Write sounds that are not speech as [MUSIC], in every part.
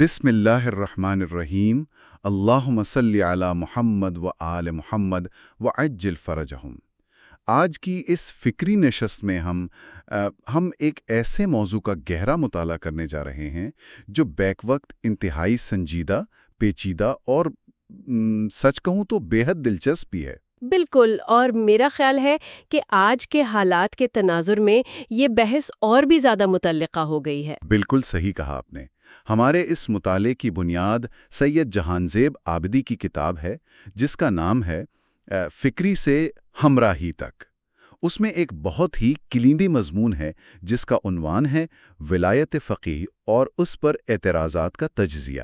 بسم اللہ الرحمن الرحیم اللہم صلی علی محمد و آل محمد و عجل فرجہم۔ آج کی اس فکری نشست میں ہم آ، ہم ایک ایسے موضوع کا گہرا مطالعہ کرنے جا رہے ہیں جو بیک وقت انتہائی سنجیدہ پیچیدہ اور م، سچ کہوں تو بے حد دلچسپ بھی ہے۔ بالکل اور میرا خیال ہے کہ آج کے حالات کے تناظر میں یہ بحث اور بھی زیادہ متعلقہ ہو گئی ہے۔ بالکل صحیح کہا آپ نے۔ ہمارے اس مطالعے کی بنیاد سید جہان زیب آبدی کی کتاب ہے، جس کا نام ہے فکری سے ہمراہی تک۔ اس میں ایک بہت ہی کلیدی مضمون ہے، جس کا عنوان ہے ولایت فقیہ اور اس پر اعتراضات کا تجزیہ۔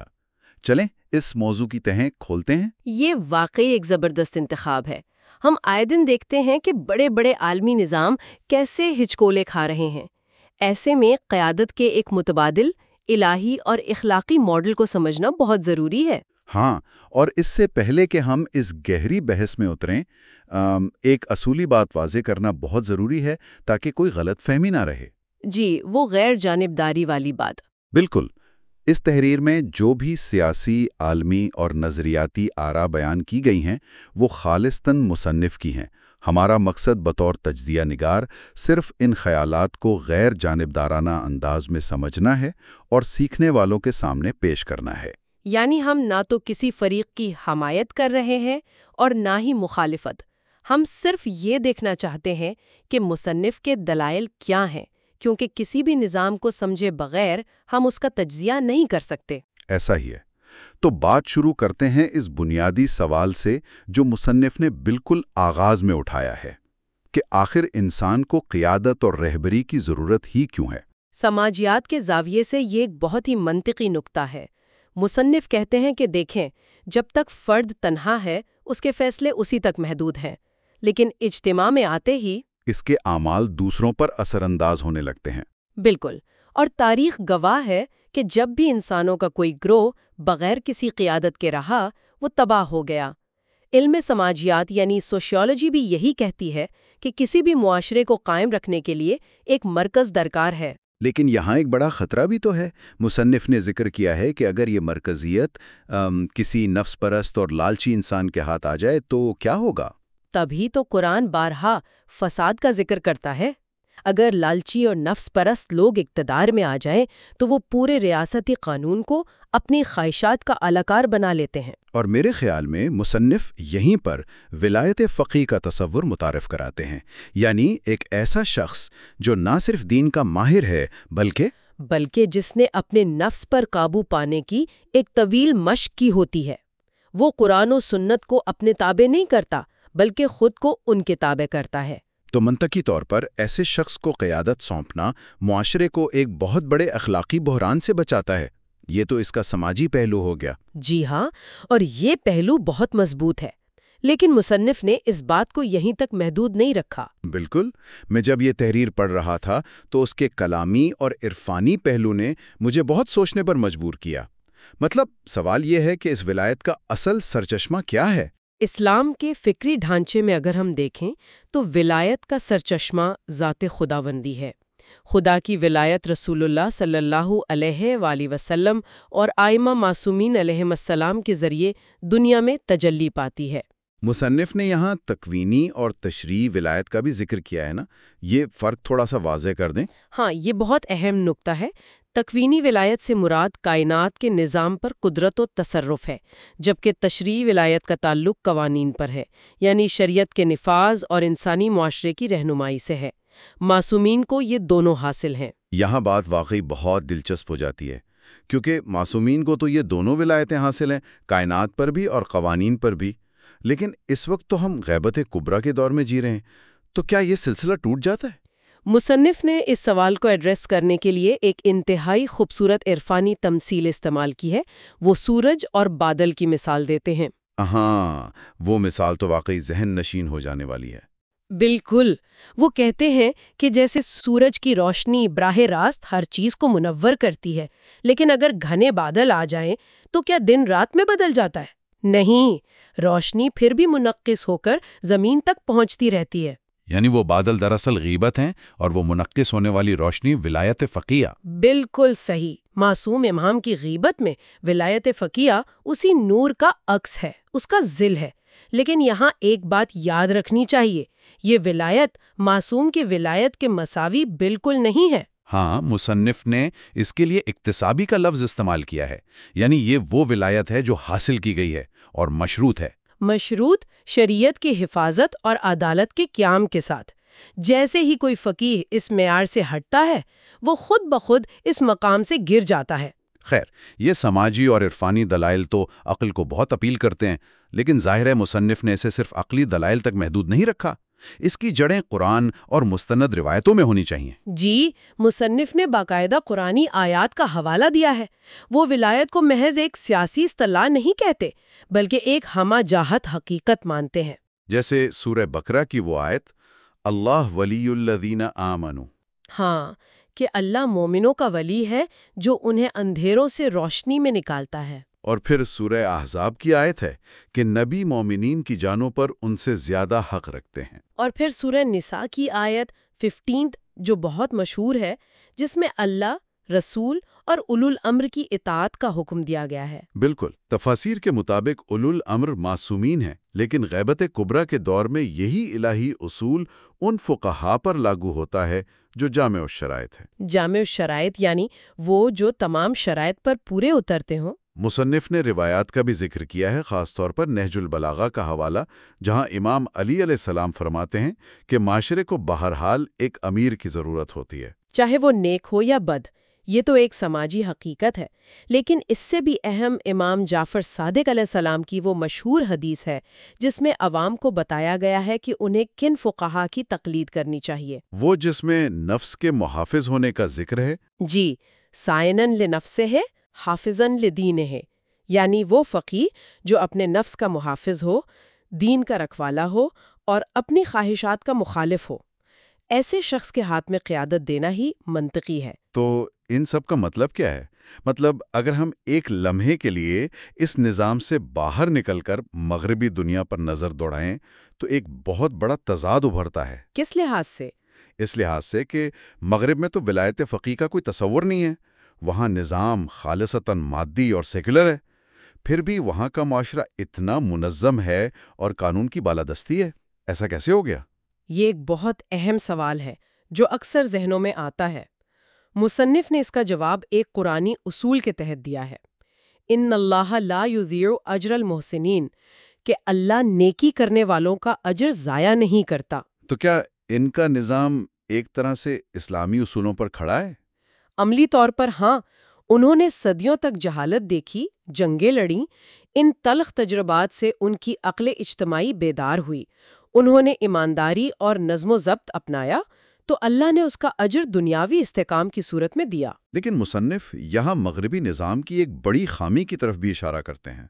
چلیں اس موضوع کی تہیں کھولتے ہیں۔ یہ واقعی ایک زبردست انتخاب ہے۔ ہم آئے دن دیکھتے ہیں کہ بڑے بڑے عالمی نظام کیسے ہچکولے کھا رہے ہیں۔ ایسے میں قیادت کے ایک متبادل الہی اور اخلاقی ماڈل کو سمجھنا بہت ضروری ہے۔ ہاں اور اس سے پہلے کہ ہم اس گہری بحث میں اتریں ایک اصولی بات واضح کرنا بہت ضروری ہے تاکہ کوئی غلط فہمی نہ رہے۔ جی وہ غیر جانبداری والی بات۔ بالکل۔ اس تحریر میں جو بھی سیاسی عالمی اور نظریاتی آرا بیان کی گئی ہیں وہ خالصتاً مصنف کی ہیں۔ ہمارا مقصد بطور تجزیہ نگار صرف ان خیالات کو غیر جانبدارانہ انداز میں سمجھنا ہے اور سیکھنے والوں کے سامنے پیش کرنا ہے۔ یعنی ہم نہ تو کسی فریق کی حمایت کر رہے ہیں اور نہ ہی مخالفت۔ ہم صرف یہ دیکھنا چاہتے ہیں کہ مصنف کے دلائل کیا ہیں کیونکہ کسی بھی نظام کو سمجھے بغیر ہم اس کا تجزیہ نہیں کر سکتے۔ ایسا ہی ہے۔ تو بات شروع کرتے ہیں اس بنیادی سوال سے جو مصنف نے بالکل آغاز میں اٹھایا ہے کہ آخر انسان کو قیادت اور رہبری کی ضرورت ہی کیوں ہے۔ سماجیات کے زاویے سے یہ ایک بہت ہی منطقی نکتہ ہے۔ مصنف کہتے ہیں کہ دیکھیں جب تک فرد تنہا ہے اس کے فیصلے اسی تک محدود ہیں۔ لیکن اجتماع میں آتے ہی اس کے اعمال دوسروں پر اثر انداز ہونے لگتے ہیں۔ بالکل۔ اور تاریخ گواہ ہے کہ جب بھی انسانوں کا کوئی گروہ بغیر کسی قیادت کے رہا وہ تباہ ہو گیا۔ علم سماجیات یعنی سوشیولوجی بھی یہی کہتی ہے کہ کسی بھی معاشرے کو قائم رکھنے کے لیے ایک مرکز درکار ہے۔ لیکن یہاں ایک بڑا خطرہ بھی تو ہے۔ مصنف نے ذکر کیا ہے کہ اگر یہ مرکزیت ام، کسی نفس پرست اور لالچی انسان کے ہاتھ آ جائے تو کیا ہوگا؟ تبھی تو قرآن بارہا فساد کا ذکر کرتا ہے۔ اگر لالچی اور نفس پرست لوگ اقتدار میں آ جائیں تو وہ پورے ریاستی قانون کو اپنی خواہشات کا الاکار بنا لیتے ہیں۔ اور میرے خیال میں مصنف یہیں پر ولایت فقی کا تصور متعارف کراتے ہیں۔ یعنی ایک ایسا شخص جو نہ صرف دین کا ماہر ہے بلکہ بلکہ جس نے اپنے نفس پر قابو پانے کی ایک طویل مشق کی ہوتی ہے۔ وہ قرآن و سنت کو اپنے تابع نہیں کرتا بلکہ خود کو ان کے تابع کرتا ہے۔ تو منطقی طور پر ایسے شخص کو قیادت سونپنا معاشرے کو ایک بہت بڑے اخلاقی بحران سے بچاتا ہے۔ یہ تو اس کا سماجی پہلو ہو گیا۔ جی ہاں اور یہ پہلو بہت مضبوط ہے۔ لیکن مصنف نے اس بات کو یہیں تک محدود نہیں رکھا۔ بالکل۔ میں جب یہ تحریر پڑھ رہا تھا تو اس کے کلامی اور عرفانی پہلو نے مجھے بہت سوچنے پر مجبور کیا۔ مطلب سوال یہ ہے کہ اس ولایت کا اصل سرچشمہ کیا ہے؟ اسلام کے فکری ڈھانچے میں اگر ہم دیکھیں تو ولایت کا سرچشمہ ذات خداوندی ہے۔ خدا کی ولایت رسول اللہ صلی اللہ علیہ وآلہ وسلم اور آئمہ معصومین علیہ السلام کے ذریعے دنیا میں تجلی پاتی ہے۔ مصنف نے یہاں تکوینی اور تشریح ولایت کا بھی ذکر کیا ہے نا؟ یہ فرق تھوڑا سا واضح کر دیں۔ ہاں یہ بہت اہم نکتہ ہے۔ تکوینی ولایت سے مراد کائنات کے نظام پر قدرت و تصرف ہے، جبکہ تشریح ولایت کا تعلق قوانین پر ہے یعنی شریعت کے نفاذ اور انسانی معاشرے کی رہنمائی سے ہے۔ معصومین کو یہ دونوں حاصل ہیں۔ یہاں بات واقعی بہت دلچسپ ہو جاتی ہے، کیونکہ معصومین کو تو یہ دونوں ولایتیں حاصل ہیں، کائنات پر بھی اور قوانین پر بھی۔ لیکن اس وقت تو ہم غیبت کبرا کے دور میں جی رہے ہیں، تو کیا یہ سلسلہ ٹوٹ جاتا ہے؟ مصنف نے اس سوال کو ایڈریس کرنے کے لیے ایک انتہائی خوبصورت عرفانی تمثیل استعمال کی ہے۔ وہ سورج اور بادل کی مثال دیتے ہیں۔ ہاں وہ مثال تو واقعی ذہن نشین ہو جانے والی ہے۔ بالکل۔ وہ کہتے ہیں کہ جیسے سورج کی روشنی براہ راست ہر چیز کو منور کرتی ہے لیکن اگر گھنے بادل آ جائیں تو کیا دن رات میں بدل جاتا ہے؟ نہیں روشنی پھر بھی منقص ہو کر زمین تک پہنچتی رہتی ہے۔ یعنی وہ بادل دراصل غیبت ہیں اور وہ منقص ہونے والی روشنی ولایت فقیہ۔ بالکل صحیح۔ معصوم امام کی غیبت میں ولایت فقیہ اسی نور کا عکس ہے اس کا ذل ہے۔ لیکن یہاں ایک بات یاد رکھنی چاہیے یہ ولایت معصوم کی ولایت کے مساوی بالکل نہیں ہے۔ ہاں مصنف نے اس کے لیے اقتصابی کا لفظ استعمال کیا ہے یعنی یہ وہ ولایت ہے جو حاصل کی گئی ہے اور مشروط ہے۔ مشروط شریعت کی حفاظت اور عدالت کے قیام کے ساتھ۔ جیسے ہی کوئی فقیح اس معیار سے ہٹتا ہے، وہ خود بخود اس مقام سے گر جاتا ہے۔ خیر، یہ سماجی اور عرفانی دلائل تو عقل کو بہت اپیل کرتے ہیں، لیکن ظاہر مصنف نے اسے صرف عقلی دلائل تک محدود نہیں رکھا۔ اس کی جڑیں قرآن اور مستند روایتوں میں ہونی چاہیے۔ جی مصنف نے باقاعدہ قرآنی آیات کا حوالہ دیا ہے۔ وہ ولایت کو محض ایک سیاسی اصطلاح نہیں کہتے بلکہ ایک ہمہ جاہت حقیقت مانتے ہیں۔ جیسے سورہ بکرا کی وہ آیت اللہ ولی الذین آمنو۔ ہاں کہ اللہ مومنوں کا ولی ہے جو انہیں اندھیروں سے روشنی میں نکالتا ہے۔ اور پھر سورہ احزاب کی آیت ہے کہ نبی مومنین کی جانوں پر ان سے زیادہ حق رکھتے ہیں۔ اور پھر سورہ نساء کی آیت ففٹینتھ جو بہت مشہور ہے جس میں اللہ رسول اور اولو الامر کی اطاعت کا حکم دیا گیا ہے۔ بالکل تفاصیر کے مطابق اولو الامر معصومین ہیں لیکن غیبت کبرا کے دور میں یہی الہی اصول ان فقہا پر لاگو ہوتا ہے جو جامع الشرائط ہے جامع الشرائط یعنی وہ جو تمام شرائط پر پورے اترتے ہوں۔ مصنف نے روایات کا بھی ذکر کیا ہے خاص طور پر نہج البلاغا کا حوالہ جہاں امام علی علیہ السلام فرماتے ہیں کہ معاشرے کو بہرحال ایک امیر کی ضرورت ہوتی ہے۔ چاہے وہ نیک ہو یا بد یہ تو ایک سماجی حقیقت ہے۔ لیکن اس سے بھی اہم امام جعفر صادق علیہ السلام کی وہ مشہور حدیث ہے جس میں عوام کو بتایا گیا ہے کہ انہیں کن فقہا کی تقلید کرنی چاہیے۔ وہ جس میں نفس کے محافظ ہونے کا ذکر ہے۔ جی سائنن لنفس ہے۔ حافظن لدین ہے یعنی وہ فقی جو اپنے نفس کا محافظ ہو دین کا رکھوالا ہو اور اپنی خواہشات کا مخالف ہو۔ ایسے شخص کے ہاتھ میں قیادت دینا ہی منطقی ہے۔ تو ان سب کا مطلب کیا ہے؟ مطلب اگر ہم ایک لمحے کے لیے اس نظام سے باہر نکل کر مغربی دنیا پر نظر دوڑائیں تو ایک بہت بڑا تضاد ابھرتا ہے۔ کس لحاظ سے؟ اس لحاظ سے کہ مغرب میں تو ولایت فقی کا کوئی تصور نہیں ہے۔ وہاں نظام خالصتاً مادی اور سیکولر ہے پھر بھی وہاں کا معاشرہ اتنا منظم ہے اور قانون کی بالادستی ہے ایسا کیسے ہو گیا؟ یہ ایک بہت اہم سوال ہے جو اکثر ذہنوں میں آتا ہے۔ مصنف نے اس کا جواب ایک قرآنی اصول کے تحت دیا ہے۔ ان اللہ لا یذیع اجر المحسنین کہ اللہ نیکی کرنے والوں کا اجر ضائع نہیں کرتا۔ تو کیا ان کا نظام ایک طرح سے اسلامی اصولوں پر کھڑا ہے؟ عملی طور پر ہاں انہوں نے صدیوں تک جہالت دیکھی، جنگیں لڑیں، ان تلخ تجربات سے ان کی عقل اجتماعی بیدار ہوئی۔ انہوں نے ایمانداری اور نظم و ضبط اپنایا، تو اللہ نے اس کا اجر دنیاوی استحکام کی صورت میں دیا۔ لیکن مصنف یہاں مغربی نظام کی ایک بڑی خامی کی طرف بھی اشارہ کرتے ہیں۔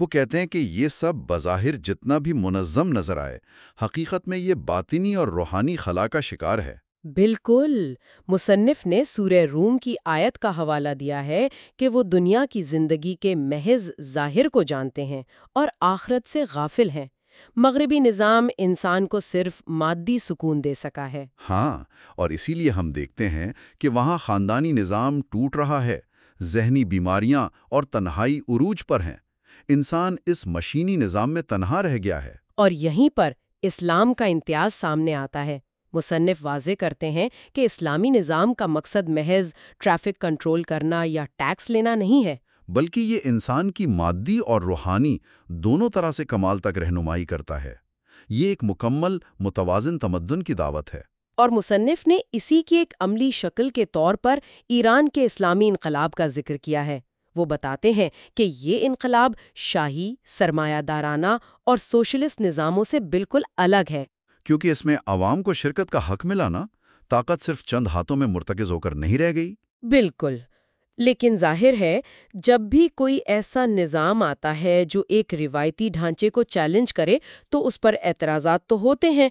وہ کہتے ہیں کہ یہ سب بظاہر جتنا بھی منظم نظر آئے، حقیقت میں یہ باطنی اور روحانی خلا کا شکار ہے۔ بالکل۔ مصنف نے سورہ روم کی آیت کا حوالہ دیا ہے کہ وہ دنیا کی زندگی کے محض ظاہر کو جانتے ہیں اور آخرت سے غافل ہیں۔ مغربی نظام انسان کو صرف مادی سکون دے سکا ہے۔ ہاں اور اسی لیے ہم دیکھتے ہیں کہ وہاں خاندانی نظام ٹوٹ رہا ہے۔ ذہنی بیماریاں اور تنہائی عروج پر ہیں۔ انسان اس مشینی نظام میں تنہا رہ گیا ہے۔ اور یہیں پر اسلام کا امتیاز سامنے آتا ہے۔ مصنف واضح کرتے ہیں کہ اسلامی نظام کا مقصد محض ٹریفک کنٹرول کرنا یا ٹیکس لینا نہیں ہے۔ بلکہ یہ انسان کی مادی اور روحانی دونوں طرح سے کمال تک رہنمائی کرتا ہے۔ یہ ایک مکمل متوازن تمدن کی دعوت ہے۔ اور مصنف نے اسی کی ایک عملی شکل کے طور پر ایران کے اسلامی انقلاب کا ذکر کیا ہے۔ وہ بتاتے ہیں کہ یہ انقلاب شاہی سرمایہ دارانہ اور سوشلسٹ نظاموں سے بالکل الگ ہے۔ کیونکہ اس میں عوام کو شرکت کا حق ملا نا طاقت صرف چند ہاتھوں میں مرتکز ہو کر نہیں رہ گئی۔ بالکل۔ لیکن ظاہر ہے جب بھی کوئی ایسا نظام آتا ہے جو ایک روایتی ڈھانچے کو چیلنج کرے تو اس پر اعتراضات تو ہوتے ہیں۔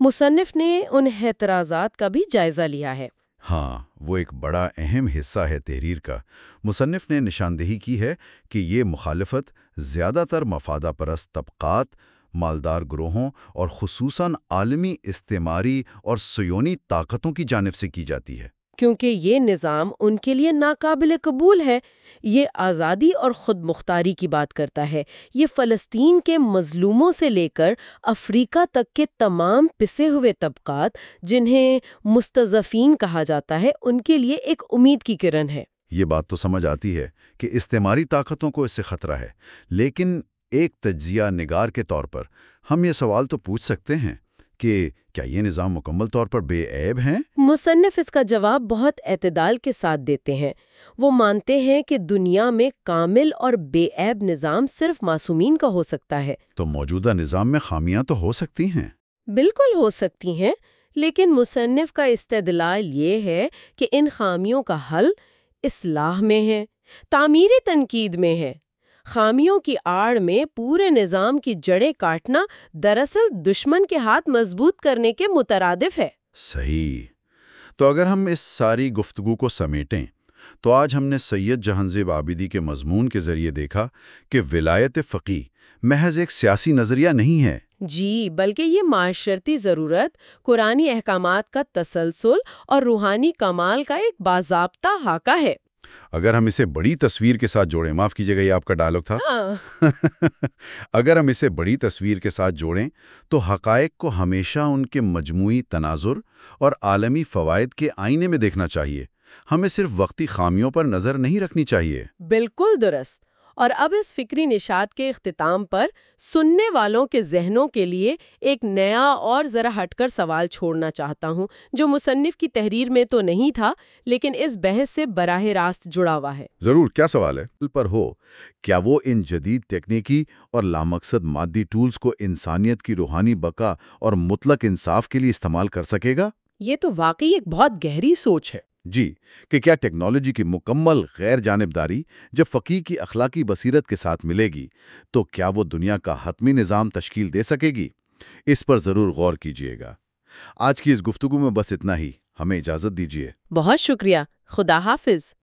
مصنف نے ان اعتراضات کا بھی جائزہ لیا ہے۔ ہاں وہ ایک بڑا اہم حصہ ہے تحریر کا۔ مصنف نے نشاندہی کی ہے کہ یہ مخالفت زیادہ تر مفادہ پرست طبقات مالدار گروہوں اور خصوصاً عالمی استعماری اور سیونی طاقتوں کی جانب سے کی جاتی ہے۔ کیونکہ یہ نظام ان کے لیے ناقابل قبول ہے یہ آزادی اور خود مختاری کی بات کرتا ہے۔ یہ فلسطین کے مظلوموں سے لے کر افریقہ تک کے تمام پسے ہوئے طبقات جنہیں مستضفین کہا جاتا ہے ان کے لیے ایک امید کی کرن ہے۔ یہ بات تو سمجھ آتی ہے کہ استعماری طاقتوں کو اس سے خطرہ ہے لیکن ایک تجزیہ نگار کے طور پر ہم یہ سوال تو پوچھ سکتے ہیں کہ کیا یہ نظام مکمل طور پر بے عیب ہیں؟ مصنف اس کا جواب بہت اعتدال کے ساتھ دیتے ہیں۔ وہ مانتے ہیں کہ دنیا میں کامل اور بے عیب نظام صرف معصومین کا ہو سکتا ہے۔ تو موجودہ نظام میں خامیاں تو ہو سکتی ہیں۔ بالکل ہو سکتی ہیں لیکن مصنف کا استدلال یہ ہے کہ ان خامیوں کا حل اصلاح میں ہے تعمیری تنقید میں ہے۔ خامیوں کی آڑ میں پورے نظام کی جڑیں کاٹنا دراصل دشمن کے ہاتھ مضبوط کرنے کے مترادف ہے۔ صحیح۔ تو اگر ہم اس ساری گفتگو کو سمیٹیں تو آج ہم نے سید جہانزیب عابدی کے مضمون کے ذریعے دیکھا کہ ولایت فقی محض ایک سیاسی نظریہ نہیں ہے۔ جی بلکہ یہ معاشرتی ضرورت قرآنی احکامات کا تسلسل اور روحانی کمال کا ایک باضابطہ خاکہ ہے۔ اگر ہم اسے بڑی تصویر کے ساتھ جوڑیں معاف کیجیے گا یہ آپ کا ڈائلگ تھا۔ ہاں۔ [LAUGHS] اگر ہم اسے بڑی تصویر کے ساتھ جوڑیں تو حقائق کو ہمیشہ ان کے مجموعی تناظر اور عالمی فوائد کے آئینے میں دیکھنا چاہیے۔ ہمیں صرف وقتی خامیوں پر نظر نہیں رکھنی چاہیے۔ بالکل درست۔ اور اب اس فکری نشاد کے اختتام پر سننے والوں کے ذہنوں کے لیے ایک نیا اور ذرا ہٹ کر سوال چھوڑنا چاہتا ہوں جو مصنف کی تحریر میں تو نہیں تھا لیکن اس بحث سے براہ راست جڑا ہوا ہے۔ ضرور کیا سوال ہے؟ پر ہو کیا وہ ان جدید تکنیکی اور لامقصد مادی ٹولز کو انسانیت کی روحانی بقا اور مطلق انصاف کے لیے استعمال کر سکے گا؟ یہ تو واقعی ایک بہت گہری سوچ ہے۔ جی کہ کیا ٹیکنالوجی کی مکمل غیر جانبداری جب فقی کی اخلاقی بصیرت کے ساتھ ملے گی، تو کیا وہ دنیا کا حتمی نظام تشکیل دے سکے گی؟ اس پر ضرور غور کیجیے گا۔ آج کی اس گفتگو میں بس اتنا ہی۔ ہمیں اجازت دیجیے۔ بہت شکریہ۔ خدا حافظ۔